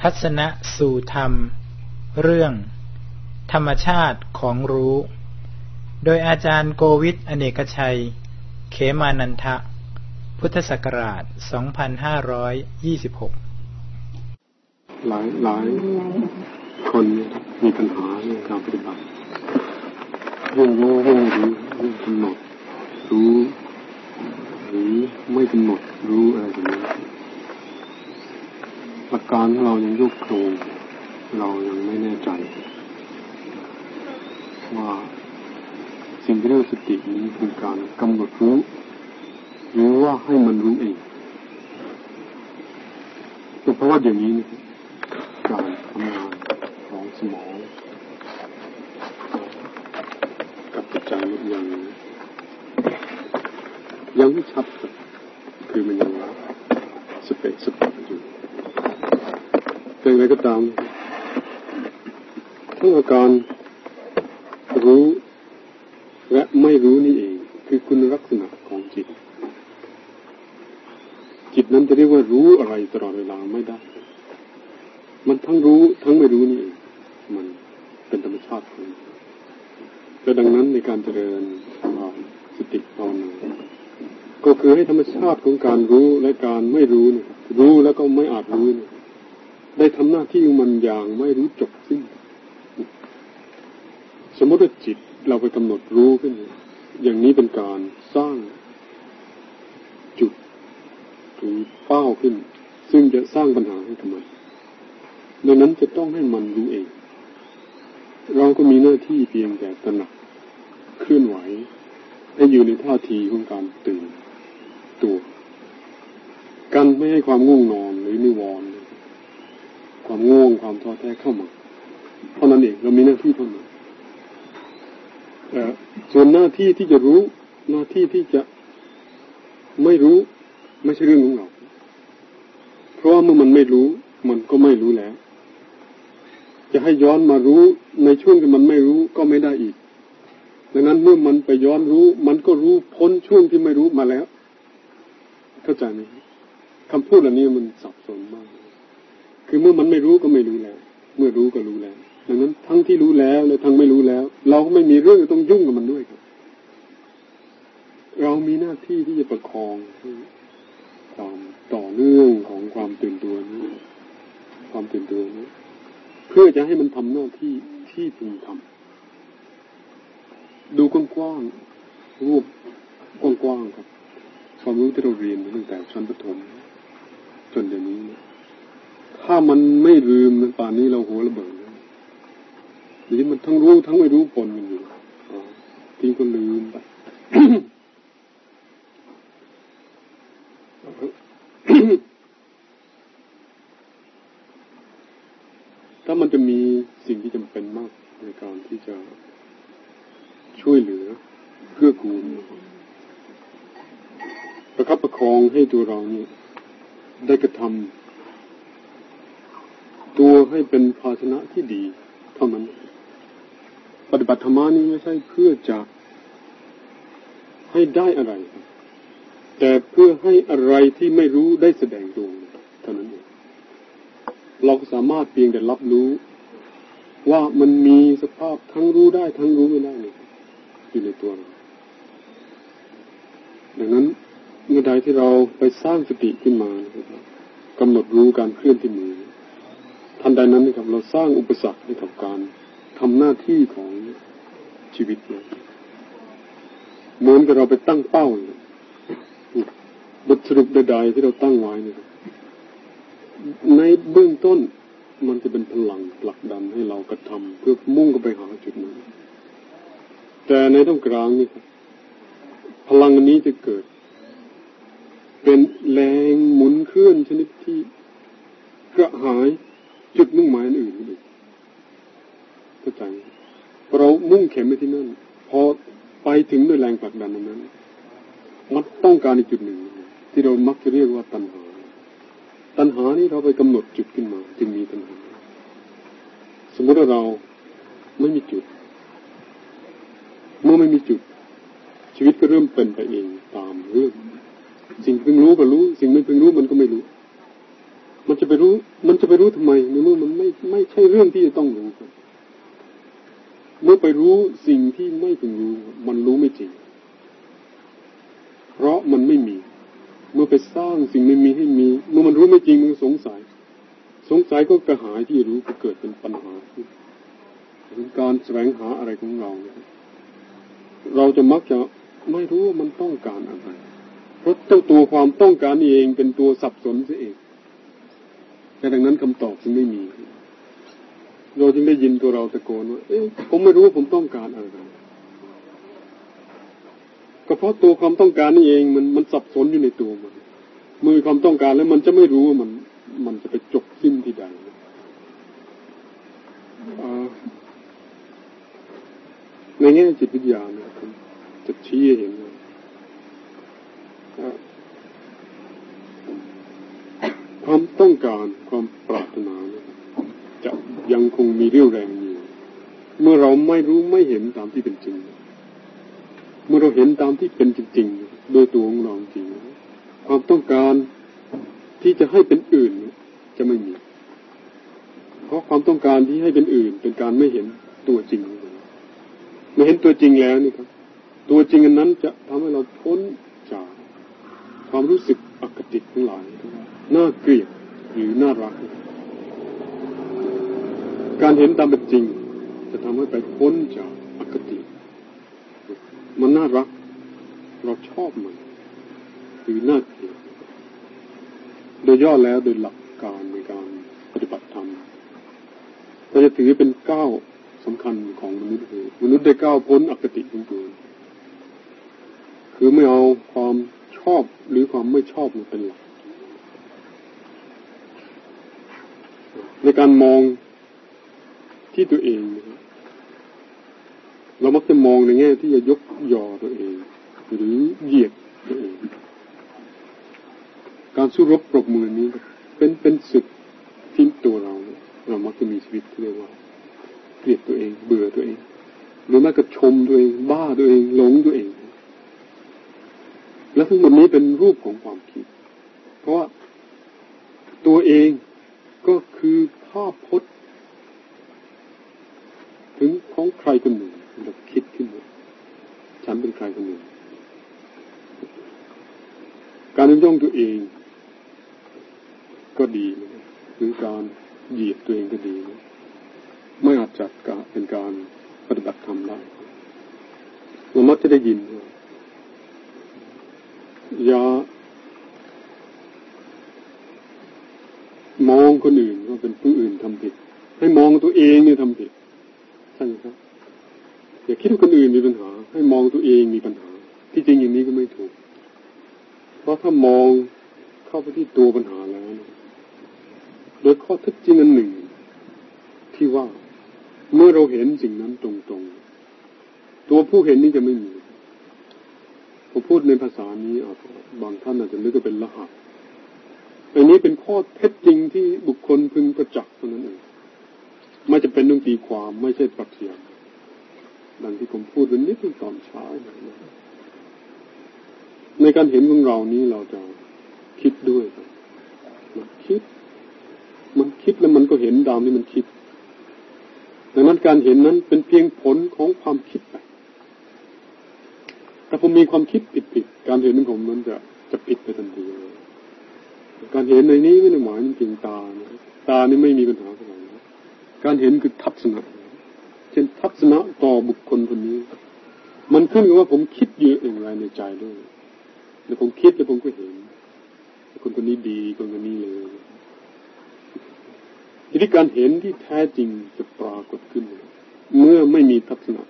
ทัศนะสู่ธรรม เรื่อง ธรรมชาติของรู้ โดยอาจารย์โกวิทอเนกชัย เขมานันทะ พุทธศักราช 2526 หลายหลายคนมีปัญหาในการปฏิบัติยิ่องรู้ยิ่องรู้ยิ่งกำหนดรู้หรือไม่กำหนดรู้อะไรแบบนี้ หลัการของเรายังยุกโครงเรายังไม่แน่ใจ ว่าสิ่งที่เรียกสตินี้คือการกำหนดรู้หรือว่าให้มันรู้เองเพราะว่าอย่างนี้การทำงานของสมองกับจิตใจยังยังไม่ชัดคือมันยังสเปกสปะอยู่ แต่อะไรก็ตามทั้งอาการรู้และไม่รู้นี่เอง คือคุณลักษณะของจิต จิตนั้นจะเรียกว่ารู้อะไรตลอดเวลาไม่ได้ มันทั้งรู้ทั้งไม่รู้นี่เองมันเป็นธรรมชาติของและดังนั้นในการเจริญสติภาวนาก็คือให้ธรรมชาติของการรู้และการไม่รู้เนี่ยรู้แล้วก็ไม่อาจรู้เนี่ย ได้ทำหน้าที่ของมันอย่างไม่รู้จบสิ้น สมมติว่าจิตเราไปกำหนดรู้ขึ้น อย่างนี้เป็นการสร้างจุดหรือเป้าขึ้น ซึ่งจะสร้างปัญหาให้กับมันดังนั้นจะต้องให้มันรู้เอง เราก็มีหน้าที่เพียงแต่ตระหนักเคลื่อนไหว ให้อยู่ในท่าทีของการตื่นตัว กันไม่ให้ความง่วงนอนหรือนิวรณ์ ความง่วงความท้อแท้เข้ามาเท่านั้นเองเรามีหน้าที่เท่านั้นส่วนหน้าที่ที่จะรู้ หน้าที่ที่จะไม่รู้ ไม่ใช่เรื่องของเราเพราะว่าเมื่อมันไม่รู้ มันก็ไม่รู้แล้ว จะให้ย้อนมารู้ในช่วงที่มันไม่รู้ก็ไม่ได้อีกดังนั้นเมื่อมันไปย้อนรู้ มันก็รู้พ้นช่วงที่ไม่รู้มาแล้ว เข้าใจไหมคำพูดอันนี้มันสับสนมาก คือเมื่อมันไม่รู้ก็ไม่รู้แล้ว เมื่อรู้ก็รู้แล้วดังนั้นทั้งที่รู้แล้วและทั้งไม่รู้แล้ว เราก็ไม่มีเรื่องต้องยุ่งกับมันด้วยครับ เรามีหน้าที่ที่จะประคองความต่อเนื่องของความตื่นตัวนี้ความตื่นตัวนี้เพื่อจะให้มันทำหน้าที่ที่พึงทำดูกว้างๆรูปกว้างๆครับความรู้ที่เราเรียนตั้งแต่ชั้นประถมจนเดี๋ยวนี้ ถ้ามันไม่ลืมป่านนี้เราหัวระเบิดเดี๋ยวมันทั้งรู้ทั้งไม่รู้ปนกันอยู่ทิ้งก็ลืมไปถ้ามันจะมีสิ่งที่จำเป็นมากในการที่จะช่วยเหลือเพื่อกูลประคับประคองให้ตัวเราเนี่ยได้กระทำ ตัวให้เป็นภาชนะที่ดี เท่านั้น ปฏิบัติธรรมานี้ไม่ใช่เพื่อจะให้ได้อะไร แต่เพื่อให้อะไรที่ไม่รู้ได้แสดงตัวเท่านั้นเองเราสามารถเพียงแต่รับรู้ ว่ามันมีสภาพทั้งรู้ได้ทั้งรู้ไม่ได้อยู่ในตัวเราดังนั้นเมื่อใดที่เราไปสร้างสติขึ้นมานะครับกำหนดรู้การเคลื่อนที่มือ ทันใดนั้นนะครับเราสร้างอุปสรรคให้กับการทำหน้าที่ของชีวิตเราเหมือนกับเราไปตั้งเป้าบทสรุปใดๆที่เราตั้งไว้นะครับในเบื้องต้นมันจะเป็นพลังผลักดันให้เรากระทำเพื่อมุ่งกันไปหาจุดนั้น แต่ในตรงกลางนี่ครับพลังนี้จะเกิด เป็นแรงหมุนเคลื่อนชนิดที่กระหาย จุดมุ่งหมายอื่นไปเข้าใจเรามุ่งเข็มไปที่นั่น พอไปถึงด้วยแรงผลักดันนั้น มันต้องการอีกจุดหนึ่ง ที่เรามักจะเรียกว่าตัณหา ตัณหานี่เราไปกำหนดจุดขึ้นมา จึงมีตัณหา สมมติว่าเราไม่มีจุด เมื่อไม่มีจุด ชีวิตก็เริ่มเป็นไปเองตามเรื่อง สิ่งเพิ่งรู้ก็รู้ สิ่งไม่เพิ่งรู้มันก็ไม่รู้ มันจะไปรู้ มันจะไปรู้ทำไมในเมื่อมันไม่ไม่ใช่เรื่องที่จะต้องรู้เมื่อไปรู้สิ่งที่ไม่พึงรู้ มันรู้ไม่จริง เพราะมันไม่มี เมื่อไปสร้างสิ่งไม่มีให้มี เมื่อมันรู้ไม่จริงมันสงสัย สงสัยก็กระหายที่รู้ก็เกิดเป็นปัญหาเป็นการแสวงหาอะไรของเราเราจะมักจะไม่รู้ว่ามันต้องการอะไรเพราะเจ้าตัวความต้องการเองเป็นตัวสับสนเสียเอง ดังนั้นคำตอบจึงไม่มี เราจึงได้ยินตัวเราตะโกนว่าเอ๊ะผมไม่รู้ว่าผมต้องการอะไรก็เพราะตัวความต้องการนี่เองมันมันสับสนอยู่ในตัวมันมือความต้องการแล้วมันจะไม่รู้ว่ามัน มันจะไปจบสิ้นที่ใดในแง่จิตวิทยาเนะครับจะชี้เห็นว่าความต้อง การความปรารถนาจะยังคงมีเรี่ยวแรงอยู่ เมื่อเราไม่รู้ไม่เห็นตามที่เป็นจริง เมื่อเราเห็นตามที่เป็นจริงๆโดยตัวของเราจริง ความต้องการที่จะให้เป็นอื่นจะไม่มี เพราะความต้องการที่ให้เป็นอื่น เป็นการไม่เห็นตัวจริงไม่เห็นตัวจริงแล้วนี่ครับ ตัวจริงอันนั้นจะทำให้เราพ้นจากความรู้สึกอคติทั้งหลายน่าเกลียด หรือน่ารัก การเห็นตามเป็นจริง จะทำให้ไปพ้นจากอคติ มันน่ารัก เราชอบมันหรือน่าเกลียดโดยย่อแล้วโดยหลักการในการปฏิบัติธรรมเราจะถือเป็นก้าวสำคัญของมนุษย์คือมนุษย์ได้ก้าวพ้นอคติของตัวคือไม่เอาความชอบหรือความไม่ชอบมาเป็นหลัก ในการมองที่ตัวเอง เรามักจะมองในแง่ที่จะยกยอตัวเอง หรือเหยียดตัวเอง การสู้รบปรบมือนี้ เป็นเป็นศึกที่ตัวเรา เรามักจะมีชีวิตที่เรียกว่าเกลียดตัวเอง เบื่อตัวเองหรือแม้กระชมตัวเอง บ้าตัวเองหลงตัวเอง และทั้งหมดนี้เป็นรูปของความคิด เพราะว่าตัวเอง ก็คือภาพพจน์ถึงของใครคนหนึ่งเราคิดขึ้นมาฉันเป็นใครคนหนึ่ง การยย่องตัวเอง ก็ดีนะหรือการเหยียดตัวเองก็ดีนะไม่อาจจัดการเป็นการปฏิบัติธรรมได้เรามักจะได้ยินอย่า มองคนอื่นว่าเป็นผู้อื่นทำผิด ให้มองตัวเองเนี่ยทำผิดใช่ไหมครับอย่าคิดว่าคนอื่นมีปัญหา ให้มองตัวเองมีปัญหา ที่จริงอย่างนี้ก็ไม่ถูก เพราะถ้ามองเข้าไปที่ตัวปัญหาแล้วโดยข้อเท็จจริงอันหนึ่ง ที่ว่าเมื่อเราเห็นสิ่งนั้นตรงๆ ตัวผู้เห็นนี่จะไม่มีผมพูดในภาษานี้บางท่านอาจจะนึกว่าเป็นรหัส อันนี้เป็นข้อเท็จจริงที่บุคคลพึงประจักษ์เท่านั้นเองไม่จะเป็นต้องตีความไม่ใช่ปรัชญาดังที่ผมพูดวันนี้เพิ่งตอนเช้าในการเห็นของเรานี้เราจะคิดด้วยมันคิด มันคิดแล้วมันก็เห็นตามที่มันคิดดังนั้นการเห็นนั้นเป็นเพียงผลของความคิดไปถ้าผมมีความคิดผิดๆการเห็นของผมนั้นจะจะผิดไปทันทีเลย การเห็นในนี้ไม่ได้หมายถึงตานะตานี่ไม่มีปัญหาอะไรนะการเห็นคือทัศนะเช่นทัศนะต่อบุคคลคนนี้ มันขึ้นกับว่าผมคิดเยอะอย่างไรในใจด้วย แล้วผมคิดแล้วผมก็เห็น คนคนนี้ดีคนคนนี้เลยทีนี้การเห็นที่แท้จริงจะปรากฏขึ้น เมื่อไม่มีทัศนะ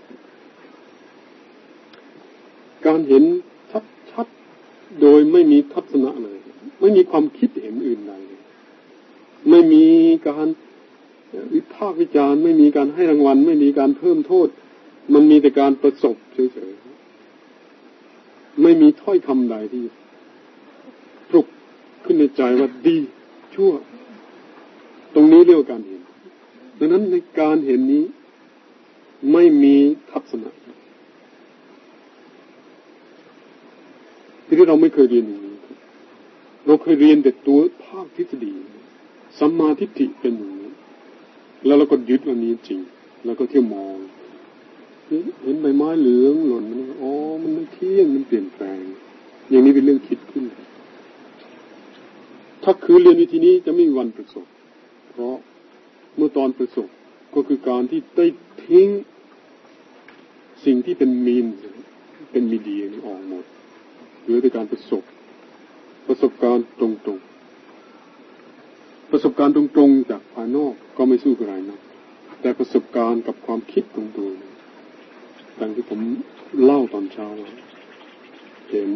การเห็นชัดๆโดยไม่มีทัศนะเลย ไม่มีความคิดเห็นอื่นใดไม่มีการวิพากษ์วิจารณ์ไม่มีการให้รางวัล ไม่มีการเพิ่มโทษ มันมีแต่การประสบเฉยๆไม่มีถ้อยคำใดที่ปลุกขึ้นในใจว่าดีชั่ว ตรงนี้เรียกว่าการเห็นดังนั้นในการเห็นนี้ไม่มีทัศนะที่เราไม่เคยเรียนอย่างนี้ เราเคยเรียนแต่ตัวภาคทฤษฎีสัมมาทิฏฐิเป็นอย่างนี้ แล้วเราก็ยึดอันนี้จริง แล้วก็เที่ยวมอง เห็นใบไม้เหลืองหล่นอ๋อมันไม่เที่ยงมันเปลี่ยนแปลง อย่างนี้เป็นเรื่องคิดขึ้น ถ้าคือเรียนวิธีนี้จะไม่มีวันประสบ เพราะเมื่อตอนประสบก็คือการที่ได้ทิ้งสิ่งที่เป็นมีนเป็นมีดีออกหมดเหลือแต่การประสบ ประสบการณ์ตรงๆ ประสบการณ์ตรงๆ จากภายนอกก็ไม่สู้กับอะไรนะแต่ประสบการณ์กับความคิดตรงตัวดังที่ผมเล่าตอนเช้าเห็น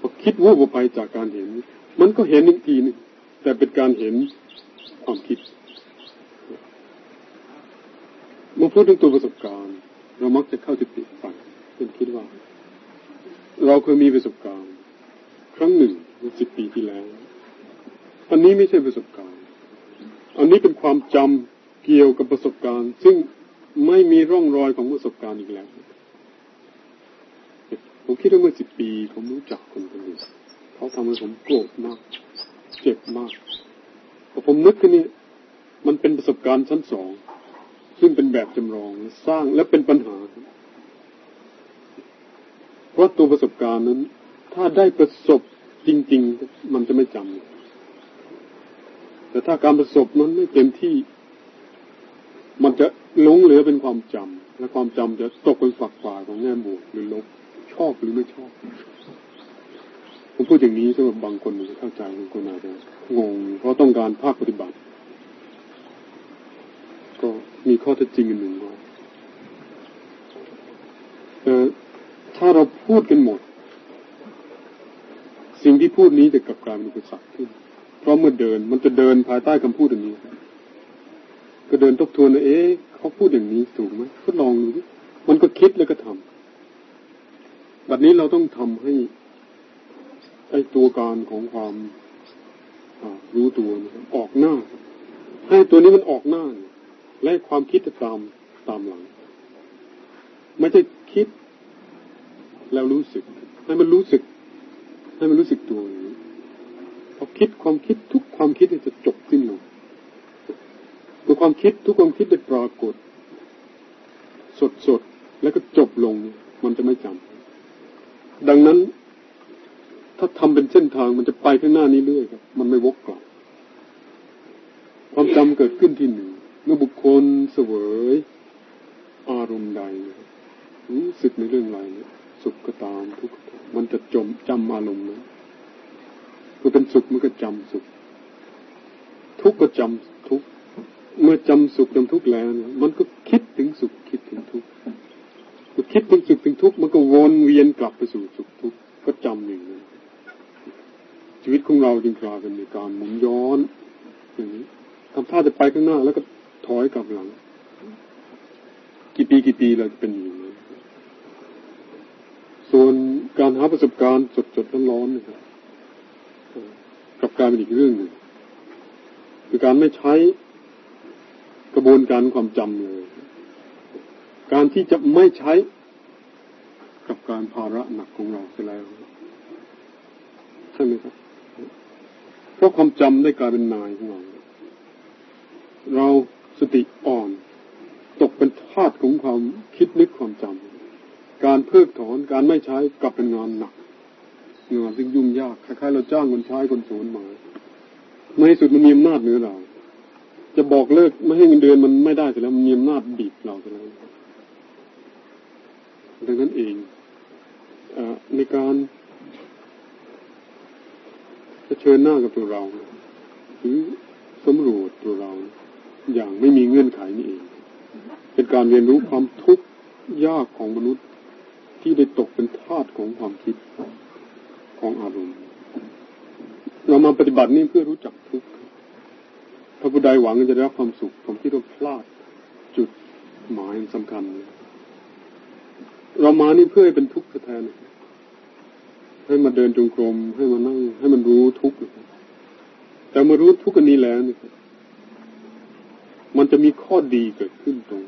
พอคิดวูบไปจากการเห็น มันก็เห็นอีกทีนึงแต่เป็นการเห็นความคิดเมื่อพูดถึงตัวประสบการณ์ เรามักจะเข้าใจผิดไปเป็นคิดว่า เราเคยมีประสบการณ์ ครั้งหนึ่งเมื่อสิบปีที่แล้ว อันนี้ไม่ใช่ประสบการณ์ อันนี้เป็นความจำเกี่ยวกับประสบการณ์ ซึ่งไม่มีร่องรอยของประสบการณ์อีกแล้ว ผมคิดว่าเมื่อสิบปีผมรู้จักคนคนหนึ่งเขาทำให้ผมโกรธมาก เจ็บมากพอผมนึกขึ้นนี่มันเป็นประสบการณ์ชั้นสองซึ่งเป็นแบบจำลองสร้างและเป็นปัญหา เพราะตัวประสบการณ์นั้น ถ้าได้ประสบจริง ๆ มันจะไม่จำแต่ถ้าการประสบนั้นไม่เต็มที่ มันจะหลงเหลือเป็นความจำและความจำจะตกเป็นฝักฝ่ายของแง่บวกหรือลบชอบหรือไม่ชอบผมพูดอย่างนี้สำหรับบางคนจจะเข้าใจบางคนอาจจะงง เพราะต้องการภาคปฏิบัติ ก็มีข้อเท็จจริงอันหนึ่งว่าถ้าเราพูดกันหมด สิ่งที่พูดนี้จะกลับกลายเป็นอุปสรรคขึ้น เพราะเมื่อเดินมันจะเดินภายใต้คำพูดอันนี้ก็เดินทบทวนเอ๊ะเขาพูดอย่างนี้ถูกไหมทดลองดูมันก็คิดแล้วก็ทำบัดนี้เราต้องทำให้ไอ้ตัวการของความรู้ตัวออกหน้า ให้ตัวนี้มันออกหน้า และความคิดจะตามตามหลัง ไม่ใช่คิดแล้วรู้สึก ให้มันรู้สึก ให้มันรู้สึกตัวอย่างนี้พอคิดความคิดทุกความคิดจะจบสิ้นลงเมื่อความคิดทุกความคิดได้ปรากฏ สดสดแล้วก็จบลง มันจะไม่จำดังนั้น ถ้าทำเป็นเส้นทางมันจะไปข้างหน้านี้เรื่อยครับ มันไม่วกกลับความจำเกิดขึ้นที่หนึ่งเมื่อบุคคลเสวย อารมณ์ใด รู้สึกในเรื่องอะไร สุขก็ตามทุกข์มันจะจมจำอารมณ์นั้นเมื่อเป็นสุขมันก็จำสุข ทุกข์ก็จำทุกข์เมื่อจำสุขจำทุกข์แล้วเนี่ยมันก็คิดถึงสุขคิดถึงทุกข์เมื่อคิดถึงสุขถึงทุกข์มันก็วนเวียนกลับไปสู่สุขทุกข์ก็จำอย่างนั้ชีวิตของเราจึงกลายเป็นการหมุนย้อนอย่างนี้ทำท่าจะไปข้างหน้าแล้วก็ถอยกลับหลัง กี่ปีกี่ปีเราจะเป็นอย่างนี้ ส่วนการหาประสบการณ์สดๆร้อนๆนะครับกับการเป็นอีกเรื่องหนึ่งคือการไม่ใช้กระบวนการความจำเลย การที่จะไม่ใช้กับการภาระหนักของเราเสียแล้วใช่ไหมครับ เพราะความจำได้กลายเป็นนายของเรา เราสติอ่อน ตกเป็นทาสของความคิดนึกความจำ การเพิกถอนการไม่ใช้กลับเป็นงานหนักงานซึ่งยุ่งยากคล้ายๆเราจ้างคนใช้คนสวนมาในสุดมันมีอำนาจเหนือเรา จะบอกเลิกไม่ให้เงินเดือนมันไม่ได้แต่แล้วมันมีอำนาจบีบเราแต่แล้วดังนั้นเองอในการเผชิญหน้ากับตัวเรา หรือสำรวจตัวเรา อย่างไม่มีเงื่อนไขนี่เอง เป็นการเรียนรู้ความทุกข์ยากของมนุษย์ ที่ได้ตกเป็นทาสของความคิดของอารมณ์ เรามาปฏิบัตินี่เพื่อรู้จักทุกข์ถ้าผู้ใดหวังจะได้รับความสุขผมคิดว่าพลาดจุดหมายสำคัญ เรามานี่เพื่อให้เป็นทุกข์แทนให้มาเดินจงกรมให้มานั่งให้มันรู้ทุกข์แต่มารู้ทุกข์อันนี้แล้วนี่มันจะมีข้อดีเกิดขึ้นตรง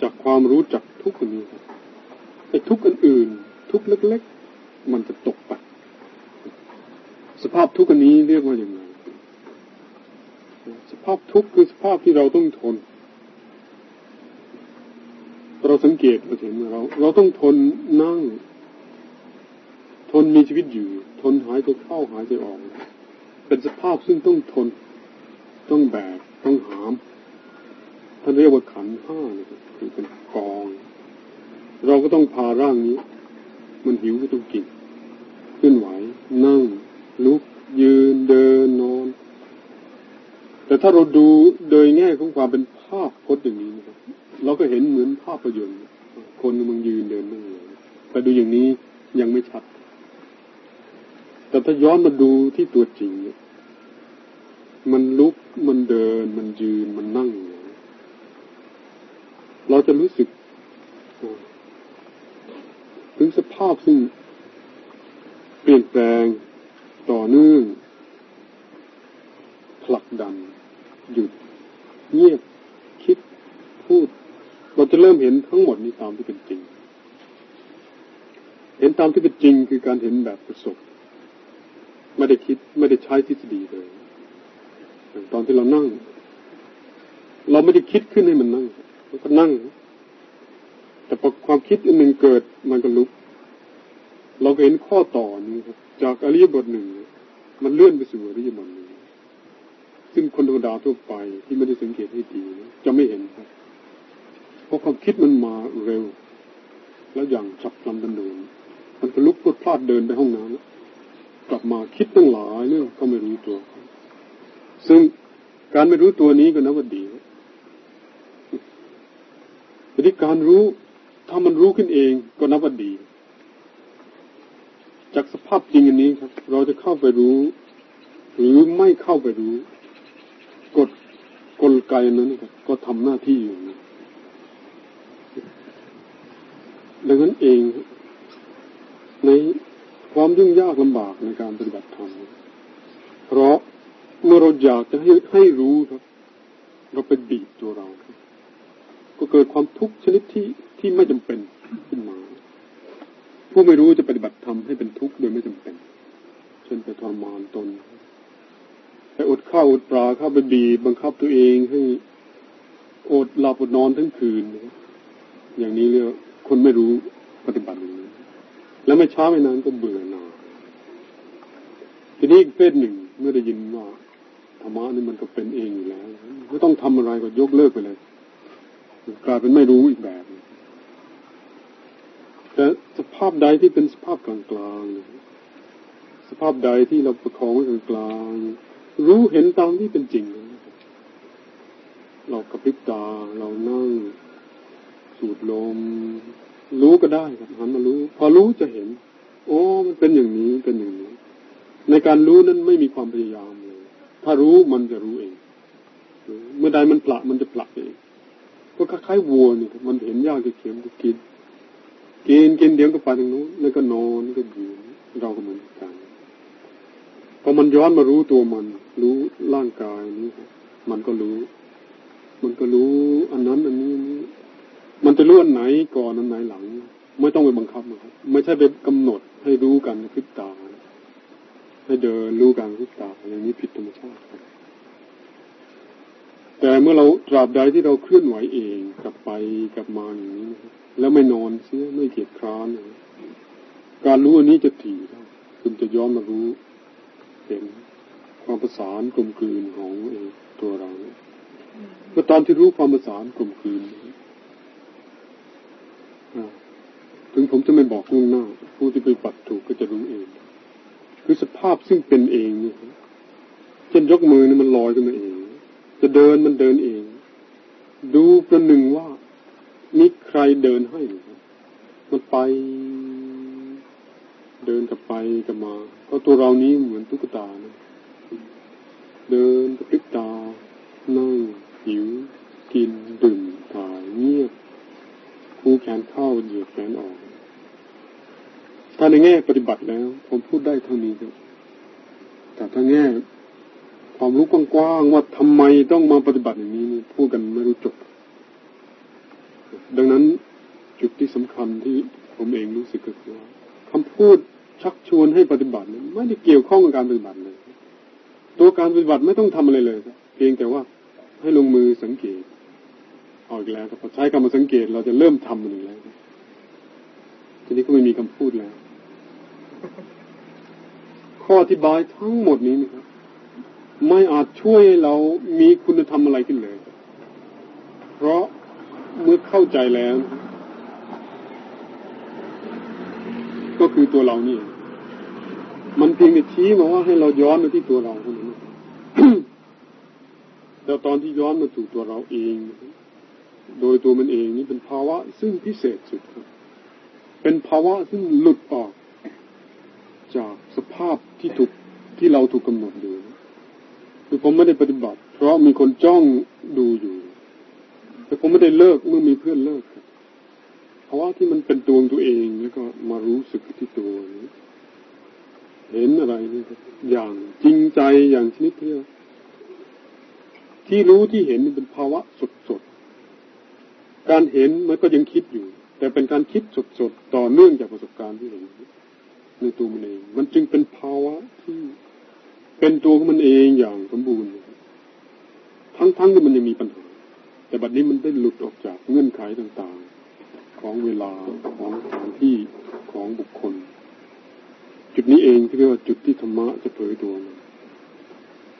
จากความรู้จัก ทุกคนนี้ครับไอ้ทุกอื่นๆทุกเล็ก ๆ มันจะตกไปสภาพทุกอันนี้เรียกว่าอย่างไรสภาพทุกข์คือสภาพที่เราต้องทน เราสังเกตเราเห็นเรา เราต้องทนนั่ง ทนมีชีวิตอยู่ ทนหายใจเข้าหายใจออก เป็นสภาพซึ่งต้องทน ต้องแบก ต้องหามท่านเรียกว่าขันห้านะครับคือเป็นกอง เราก็ต้องพาร่างนี้ มันหิวก็ต้องกินเคลื่อนไหว นั่ง ลุก ยืนเดินนอน แต่ถ้าเราดูโดยแง่ของความเป็นภาพพจน์อย่างนี้นะครับเราก็เห็นเหมือนภาพยนตร์คนมันยืนเดินนั่งเลยแต่ดูอย่างนี้ยังไม่ชัด แต่ถ้าย้อนมาดูที่ตัวจริงเนี่ยมันลุกมันเดิน มันยืนมันนั่ง เราจะรู้สึก ถึงสภาพซึ่งเปลี่ยนแปลงต่อเนื่องผลักดัน หยุดเงียบคิดพูด เราจะเริ่มเห็นทั้งหมดนี้ตามที่เป็นจริง เห็นตามที่เป็นจริงคือการเห็นแบบประสบไม่ได้คิดไม่ได้ใช้ทฤษฎีเลยอย่างตอนที่เรานั่ง เราไม่ได้คิดขึ้นให้มันนั่งมันก็นั่ง แต่พอความคิดอันหนึ่งเกิดมันก็ลุก เราเห็นข้อต่อนี้ครับ จากอริยบทหนึ่งมันเลื่อนไปสู่อริยบทหนึ่งซึ่งคนธรรมดาทั่วไปที่ไม่ได้สังเกตให้ดีจะไม่เห็นครับ เพราะความคิดมันมาเร็ว แล้วอย่างฉับพลันทันโดนมันก็ลุกพลดพลาดเดินไปห้องน้ำกลับมาคิดตั้งหลายเรื่องก็ไม่รู้ตัว ซึ่งการไม่รู้ตัวนี้ก็นับว่าดีทีนี้การรู้ ถ้ามันรู้ขึ้นเองก็นับว่าดี จากสภาพจริงอันนี้ครับ เราจะเข้าไปรู้ หรือไม่เข้าไปรู้กฎกลไกนั้นครับก็ทำหน้าที่อยู่ดังนั้นเอง ในความยุ่งยากลำบากในการปฏิบัติธรรมเพราะเมื่อเราอยากจะให้ให้รู้ครับ เราไปบีบตัวเราครับก็เกิดความทุกข์ชนิดที่ ที่ไม่จำเป็นขึ้นมา ผู้ไม่รู้จะปฏิบัติธรรมให้เป็นทุกข์โดยไม่จำเป็นเช่นไปทรมานตน ไปอดข้าวอดปลาเข้าไปบีบบังคับตัวเองให้อดหลับอดนอนทั้งคืน อย่างนี้เรียกคนไม่รู้ปฏิบัติอย่างนี้ แล้วไม่ช้าไม่นานก็เบื่อหน่ายทีนี้อีกเพศหนึ่งเมื่อได้ยินว่าธรรมะนี่มันก็เป็นเองอยู่แล้วไม่ต้องทำอะไรก็ยกเลิกไปเลยกลายเป็นไม่รู้อีกแบบ แต่สภาพใดที่เป็นสภาพกลางๆสภาพใดที่เราประคองไว้กลางรู้เห็นตามที่เป็นจริง เรากระพริบตาเรานั่ง สูดลม รู้ก็ได้ครับหันมารู้ พอรู้จะเห็น โอ้มันเป็นอย่างนี้เป็นอย่างนี้ ในการรู้นั้นไม่มีความพยายามเลย ถ้ารู้มันจะรู้เองเมื่อใดมันผละมันจะผละเองก็คล้ายๆวัวเนี่ยมันเห็นยากจะเข็มก็กิน กินกินเดี๋ยวก็ไปทางนู้นแล้วก็นอนก็ยืนเราก็เหมือนกันพอมันย้อนมารู้ตัวมัน รู้ร่างกายนี้มันก็รู้ มันก็รู้อันนั้นอันนี้นี้มันจะรู้อันไหนก่อนอันไหนหลัง ไม่ต้องไปบังคับนะครับไม่ใช่ไปกำหนดให้รู้กันพิบตาให้เดินรู้กันพิบตาอย่างนี้ผิดธรรมชาติแต่เมื่อเราตราบใดที่เราเคลื่อนไหวเองกลับไปกลับมาอย่างนี้ แล้วไม่นอนเสียไม่เกียจคร้านการรู้อันนี้จะถี่คุณจะย้อนมารู้เห็นความประสานกลมกลืนของเองตัวเราเมื่อตอนที่รู้ความประสานกลมกลืนถึงผมจะไม่บอกล่วงหน้า ผู้ที่ไปปัดถูกก็จะรู้เอง คือสภาพซึ่งเป็นเองนี่เช่นยกมือนี่มันลอยขึ้นมาเอง จะเดินมันเดินเอง ดูประหนึ่งว่า ใครเดินให้มันไป เดินกับไปกับมา ก็ตัวเรานี้เหมือนตุ๊กตานะเดินกระพริบตา นั่งหิว กินดื่มถ่ายเงียบคู่แขนเข้าเหยียดแขนออก ถ้าในแง่ปฏิบัติแล้ว ผมพูดได้เท่านี้ครับแต่ถ้าแง่ความรู้กว้างๆว่าทำไมต้องมาปฏิบัติอย่างนี้ พูดกันไม่รู้จบ ดังนั้นจุดที่สำคัญที่ผมเองรู้สึกก็คือว่าคำพูดชักชวนให้ปฏิบัติไม่ได้เกี่ยวข้องกับการปฏิบัติเลย ตัวการปฏิบัติไม่ต้องทำอะไรเลย เพียงแต่ว่าให้ลงมือสังเกตเอาอีกแล้วพอใช้คำมาสังเกตเราจะเริ่มทำมันอีกแล้ว ทีนี้ก็ไม่มีคำพูดแล้ว ข้ออธิบายทั้งหมดนี้นะครับไม่อาจช่วยเรามีคุณธรรมอะไรขึ้นเลย เมื่อเข้าใจแล้ว ก็คือตัวเรานี่ มันเพียงแต่ชี้มาว่าให้เราย้อนมาที่ตัวเราเท่านั้นแต่ตอนที่ย้อนมาถูกตัวเราเอง โดยตัวมันเองนี่เป็นภาวะซึ่งพิเศษสุดครับ เป็นภาวะซึ่งหลุดออก จากสภาพที่ถูกที่เราถูกกำหนดอยู่คือผมไม่ได้ปฏิบัติ เพราะมีคนจ้องดูอยู่ แต่ผมไม่ได้เลิกเมื่อมีเพื่อนเลิกครับภาที่มันเป็นตัวตัวเองแล้วก็มารู้สึกที่ตัวนี้เห็นอะไรนี่ครับอย่างจริงใจอย่างชนิดที่ที่รู้ที่เห็นเป็นภาวะสดสดการเห็นมันก็ยังคิดอยู่ แต่เป็นการคิดสดสดต่อเนื่องจากประสบการณ์ที่เห็นในตัวมันเอง มันจึงเป็นภาวะที่เป็นตัวของมันเองอย่างสมบูรณ์ทั้งๆที่มันยังมีปัญหา แต่บัดนี้มันได้หลุดออกจากเงื่อนไขต่างๆ ของเวลาของสถานที่ของบุคคล จุดนี้เองที่เรียกว่าจุดที่ธรรมะจะเผยตัว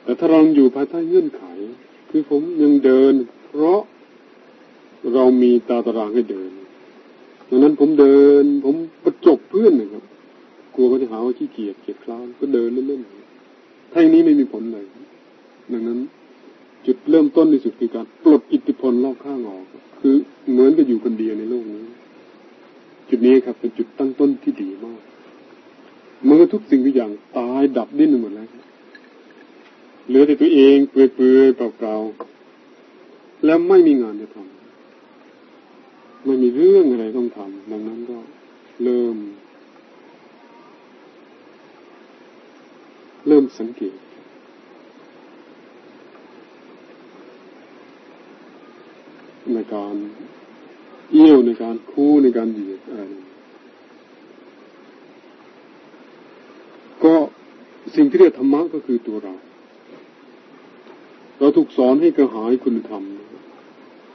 แต่ถ้าเราอยู่ภายใต้เงื่อนไข คือผมยังเดิน เพราะเรามีตาตารางให้เดินดังนั้นผมเดิน ผมประจบเพื่อนนะครับ กลัวเขาจะหาว่าขี้เกียจเกียจคลานก็เดินเล่นๆถ้าอย่างนี้ไม่มีผลเลยดังนั้น จุดเริ่มต้นที่สุดคือการปลดอิทธิพลรอบข้างออก คือเหมือนกับอยู่คนเดียวในโลกนี้ จุดนี้ครับเป็นจุดตั้งต้นที่ดีมากเมื่อทุกสิ่งทุกอย่างตายดับดิ้นหมดแล้วเหลือแต่ตัวเองเปื่อยๆเปล่าๆแล้วไม่มีงานจะทำไม่มีเรื่องอะไรต้องทำดังนั้นก็เริ่ม เริ่มสังเกต ในการเอี้ยวในการคู่ในการเหยียดอะไรก็สิ่งที่เรียกธรรมะก็คือตัวเรา เราถูกสอนให้กระหายคุณธรรม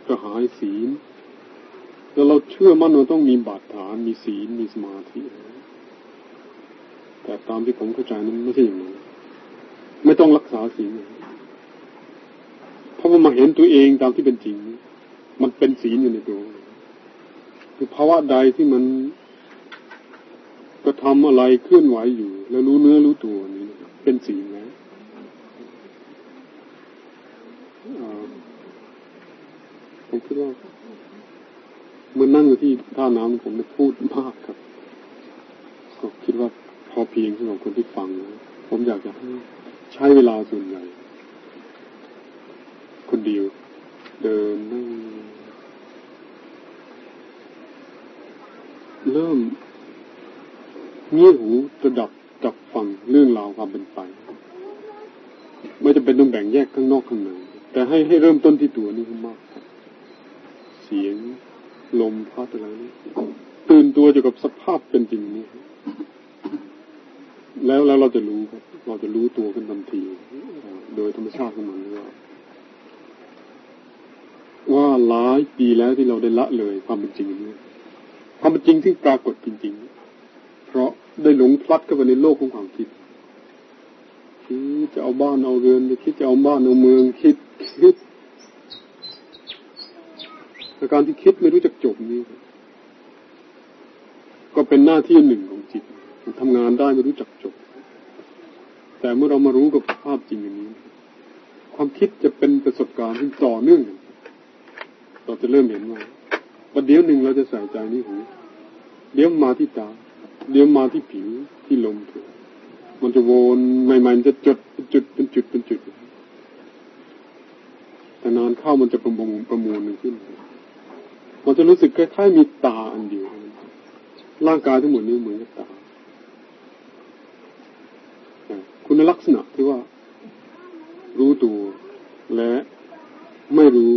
กระหายศีลแล้วเราเชื่อมั่นว่าต้องมีบาดฐานมีศีลมีสมาธิ แต่ตามที่ผมเข้าใจนั้นไม่ใช่อย่างนั้นไม่ต้องรักษาศีลเพราะว่ามาเห็นตัวเองตามที่เป็นจริง มันเป็นศีลอยู่ในตัวคือภาวะใดที่มันก็ทำอะไรเคลื่อนไหวอยู่ แล้วรู้เนื้อรู้ตัวนี้เป็นสิ่งแล้วผมคิดว่าเมื่อนั่งอยู่ที่ท่าน้ำผมได้พูดมากครับ ก็คิดว่าพอเพียงสำหรับคนที่ฟังนะผมอยากจะให้ใช้เวลาส่วนใหญ่คนเดียวเดินนั่ง เริ่มเงี่ยหูจะดับจับฟังเรื่องราวความเป็นไป ไม่จะเป็นต้องแบ่งแยกข้างนอกข้างในแต่ให้ให้เริ่มต้นที่ตัวนี้มาก เสียงลมพัดอะไรนี้ตื่นตัวอยู่กับสภาพเป็นจริงนี้แล้วแล้วเราจะรู้ครับ เราจะรู้ตัวกันทันที โดยธรรมชาติของมันว่าว่าหลายปีแล้วที่เราได้ละเลยความเป็นจริงนี้ ความเป็นจริงที่ปรากฏจริง ๆ เพราะได้หลงพลัดเข้าไปในโลกของความคิดคิดจะเอาบ้านเอาเรือนคิดจะเอาบ้านเอาเมืองคิดคิดแต่การที่คิดไม่รู้จักจบนี้ ก็เป็นหน้าที่หนึ่งของจิตทำงานได้ไม่รู้จักจบ แต่เมื่อเรามารู้กับภาพจริงอย่างนี้ ความคิดจะเป็นประสบการณ์ที่ต่อเนื่องเราจะเริ่มเห็นว่า วันเดี๋ยวหนึ่งเราจะใส่ใจนี่หูเดี๋ยวมาที่ตา เดี๋ยวมาที่ผิวที่ลมถูกมันจะวนใหม่ๆมันจะจดเป็นจุดเป็นจุดเป็นจุดแต่นานเข้ามันจะประมงประมวลหนึ่งขึ้น มันจะรู้สึกคล้ายๆมีตาอันเดียว ร่างกายทั้งหมดนี้เหมือนกับตา คุณลักษณะที่ว่า รู้ตัวและไม่รู้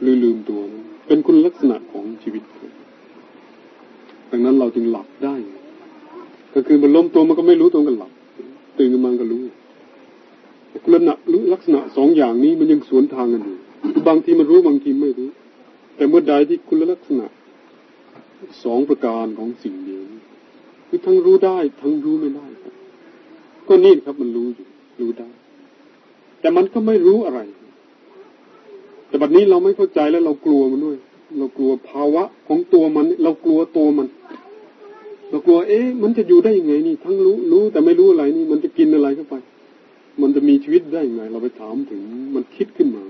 หรือลืมตัว เป็นคุณลักษณะของชีวิต ดังนั้นเราจึงหลับได้ ก็คือมันล้มตัวมันก็ไม่รู้ตัวกันหลับ ตื่นขึ้นมาก็รู้คุณลักษณะสองอย่างนี้มันยังสวนทางกันอยู่ บางทีมันรู้บางทีไม่รู้ แต่เมื่อใดที่คุณลักษณะสองประการของสิ่งเดียวคือทั้งรู้ได้ ทั้งรู้ไม่ได้ก็นี่ครับมันรู้อยู่ รู้ได้ แต่มันก็ไม่รู้อะไร บัดนี้เราไม่เข้าใจแล้วเรากลัวมันด้วย เรากลัวภาวะของตัวมัน เรากลัวตัวมัน เรากลัว เอ๊ะ มันจะอยู่ได้ยังไงนี่ ทั้งรู้รู้แต่ไม่รู้อะไรนี่ มันจะกินอะไรเข้าไป มันจะมีชีวิตได้ยังไง เราไปถามถึงมันคิดขึ้นมา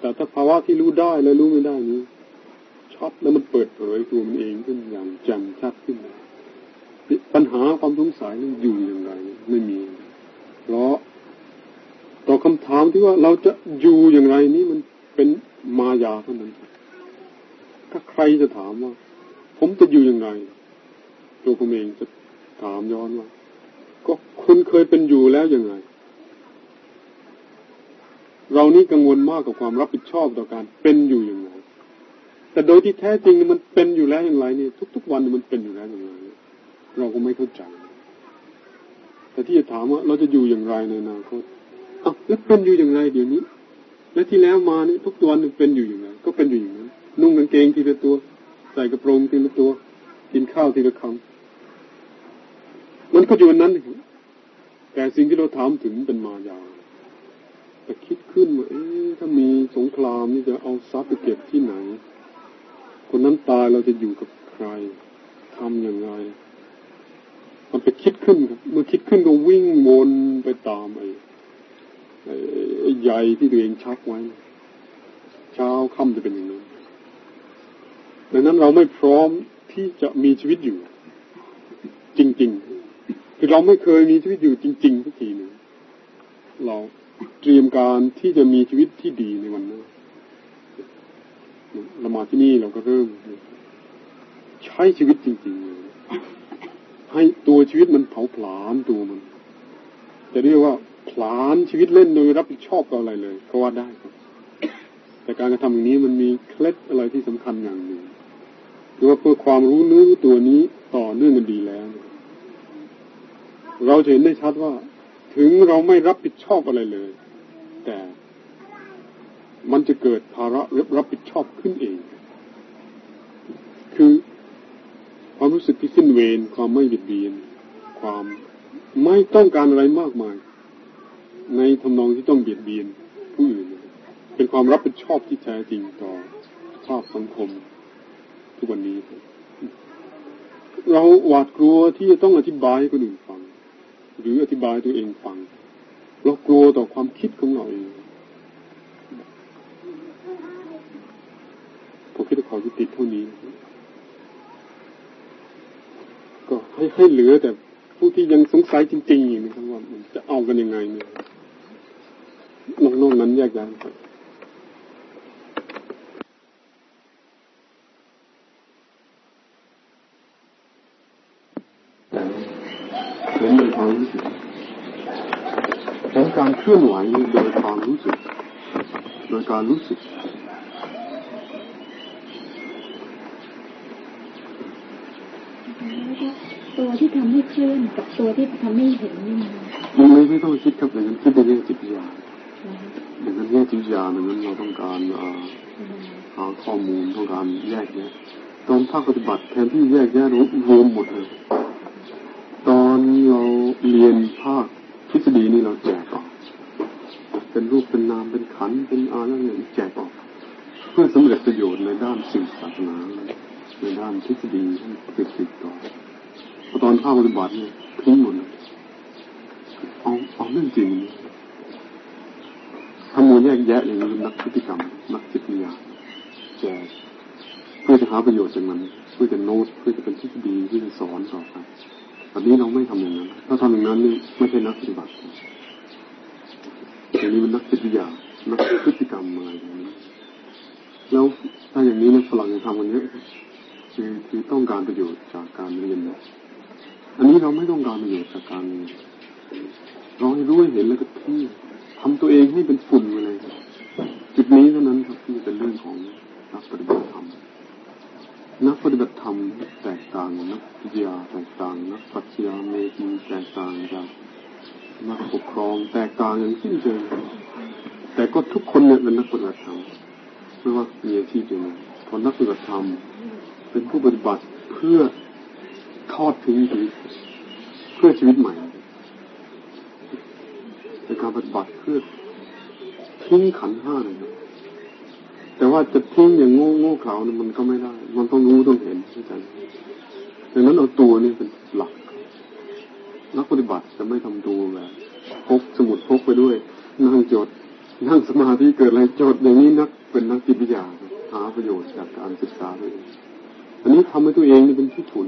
แต่ถ้าภาวะที่รู้ได้และรู้ไม่ได้นี้ชัดแล้วมันเปิดเผยตัวมันเองขึ้นอย่างแจ่มชัดขึ้นมาปัญหาความสงสัยนั้นอยู่อย่างไรไม่มี เพราะต่อคำถามที่ว่าเราจะอยู่อย่างไรนี้มัน เป็นมายาเท่านั้น ถ้าใครจะถามว่า ผมจะอยู่ย่างไรตัวผมเองจะถามย้อนว่า ก็คุณเคยเป็นอยู่แล้วอย่างไรเรานี้กังวลมากกับความรับผิดชอบต่อการเป็นอยู่อย่างไรแต่โดยที่แท้จริงมันเป็นอยู่แล้วอย่างไรนี่ทุก ๆ วันมันเป็นอยู่แล้วอย่างไรเราก็ไม่เข้าใจ แต่ที่จะถามว่าเราจะอยู่อย่างไรในอนาคตอ้าวแล้วเป็นอยู่อย่างไรเดี๋ยวนี้ และที่แล้วมานี่ทุกตัวนึงเป็นอยู่อย่างไรก็เป็นอยู่อย่างนั้นนุ่งกางเกงทีละตัว ใส่กระโปรงทีละตัว กินข้าวทีละคำมันก็อยู่นั้นครับแต่สิ่งที่เราถามถึงเป็นมายาแต่คิดขึ้นว่าเอ๊ะถ้ามีสงครามนี่จะเอาทรัพย์ไปเก็บที่ไหน คนนั้นตายเราจะอยู่กับใครทำอย่างไรมันไปคิดขึ้นครับเมื่อคิดขึ้นก็วิ่งวนไปตามอ้ไอ้ ใหญ่ที่ตัวเองชักไว้ เช้าค่ำจะเป็นอย่างนั้นดังนั้นเราไม่พร้อมที่จะมีชีวิตอยู่ จริง ๆ คือเราไม่เคยมีชีวิตอยู่จริงๆสักทีหนึ่งเราเตรียมการที่จะมีชีวิตที่ดีในวันนั้นเรามาที่นี่เราก็เริ่ม ใช้ชีวิตจริงๆให้ตัวชีวิตมันเผาผลาญตัวมัน จะเรียกว่า ผลาญชีวิตเล่นโดยรับผิดชอบกับอะไรเลย ก็ว่าได้ครับ แต่การกระทำอย่างนี้มันมีเคล็ดอะไรที่สำคัญอย่างหนึ่งคือว่าเพื่อความรู้เนื้อตัวนี้ต่อเนื่องกันดีแล้ว เราจะเห็นได้ชัดว่า ถึงเราไม่รับผิดชอบอะไรเลย แต่มันจะเกิดภาระรับผิดชอบขึ้นเอง คือความรู้สึกที่สิ้นเวรความไม่บิดเบียน ความไม่ต้องการอะไรมากมาย ในทำนองที่ต้องเบียดเบียนผู้อื่น เป็นความรับผิดชอบที่แท้จริงต่อภาพสังคมทุกวันนี้ เราหวาดกลัวที่จะต้องอธิบายคนอื่นฟัง หรืออธิบายตัวเองฟัง เรากลัวต่อความคิดของเราเองผมคิดว่าขอยุติเท่านี้ ก็ให้ให้เหลือแต่ผู้ที่ยังสงสัยจริงๆอยู่นะครับว่ามันจะเอากันยังไงเนี่ย นอกนั้นแยกย้ายครับเห็นในความรู้สึกของการเคลื่อนไหวโดยความรู้สึก โดยการรู้สึกตัวที่ทำให้เคลื่อนกับตัวที่ทำให้เห็นนี่มันไม่ไม่ต้องคิดครับอย่างนั้นคิดในเรื่องจิตวิทยา อย่างนั้นเรื่องจิตวิทยาอย่างนั้นเราต้องการหาข้อมูลต้องการแยกแยะตอนภาคปฏิบัติแทนที่แยกแยะรวมหมดเลย ตอนเราเรียนภาคทฤษฎีนี่เราแจกออก เป็นรูปเป็นนามเป็นขันเป็นอะไรอย่างแจกออก เพื่อสำเร็จประโยชน์ในด้านสิ่งศาสนาในด้านทฤษฎีที่ติดติดต่อพอตอนเข้าปฏิบัติเนี่ยทิ้งหมดเอาเอาเรื่องจริง ยกแยะอย่างนี้นักพฤติกรรม นักจิตวิทยาแจกเพื่อจะหาประโยชน์จากมันเพื่อจะโน้ตเพื่อจะเป็นทฤษฎีเพื่อจะสอนต่อไปแบบนี้เราไม่ทำอย่างนั้นถ้าทำอย่างนั้นนี่ไม่ใช่นักปฏิบัติอย่างนี้มันนักจิตวิทยานักพฤติกรรมมาอย่างนี้แล้วถ้าอย่างนี้เนี่ยฝรั่งทำกันเยอะคือคือต้องการประโยชน์จากการเรียนอันนี้เราไม่ต้องการประโยชน์จากการเราให้รู้ให้เห็นแล้วก็ที่ ทำตัวเองให้เป็นฝุ่นไปเลยจุดนี้เท่านั้นครับที่เป็นเรื่องของนักปฏิบัติธรรมนักปฏิบัติธรรมแตกต่างนักวิทยาแตกต่างนักปรัชญาเมธีแตกต่างจากนักปกครองแตกต่างอย่างสิ้นเชิงแต่ก็ทุกคนเนี่ยเป็นนักปฏิบัติธรรมไม่ว่ามีอาชีพยังไงพอนักปฏิบัติธรรมเป็นผู้ปฏิบัติเพื่อทอดทิ้งชีวิตเพื่อชีวิตใหม่ เป็นการปฏิบัติเพื่อทิ้งขันห้าเลยนะแต่ว่าจะทิ้งอย่างโง่โง่เขลาเนี่ยมันก็ไม่ได้ มันต้องรู้ต้องเห็นเข้าใจดังนั้นเอาตัวนี่เป็นหลัก นักปฏิบัติจะไม่ทำตัวแบบพกสมุดพกไปด้วย นั่งจด นั่งสมาธิเกิดอะไรจดอย่างนี้นักเป็นนักจิตวิทยาหาประโยชน์จากการศึกษาเลยอันนี้ทำให้ตัวเองนี่เป็นที่ทุน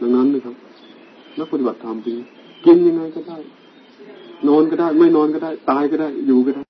ดังนั้นนะครับ นักปฏิบัติธรรมจริงกินยังไงก็ได้ นอนก็ได้ ไม่นอนก็ได้ ตายก็ได้อยู่ก็ได้